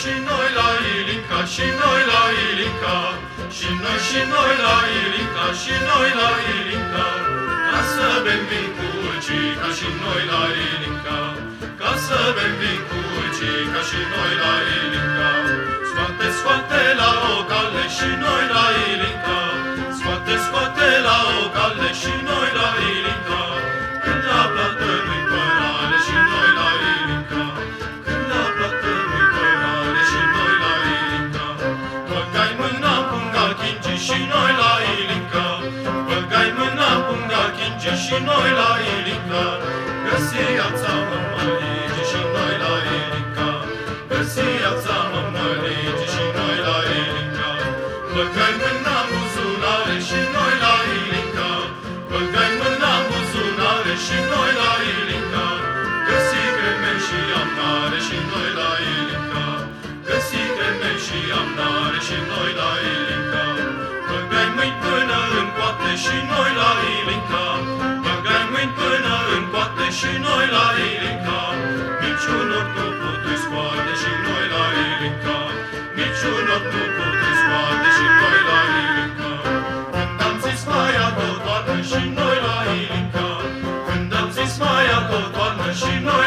și noi la Ilinca, și noi la Ilinca, și noi, și noi la Ilinca, și noi la Ilinca, ca să bem vin cu ulcica și noi la Ilinca, ca să bem vin cu ulcica și noi la Ilinca. Și noi la Ilinca, găsiața mămăligi și noi la Ilinca, găsiața mămăligi și noi la Ilinca. Băgai mâna în buzunare și noi la Ilinca, băgai mâna în buzunare și noi la Ilinca, găsi creme și amnare și noi la Ilinca, găsi creme și amnare și noi la Ilinca. Băgai mâini până în coate și noi la și noi la Ilinca, niciun or nu putui scoate și noi la Ilinca, niciun or nu putui scoate și noi la Ilinca. Când am zis mai adă și noi la Ilinca, când am zis mai adă și noi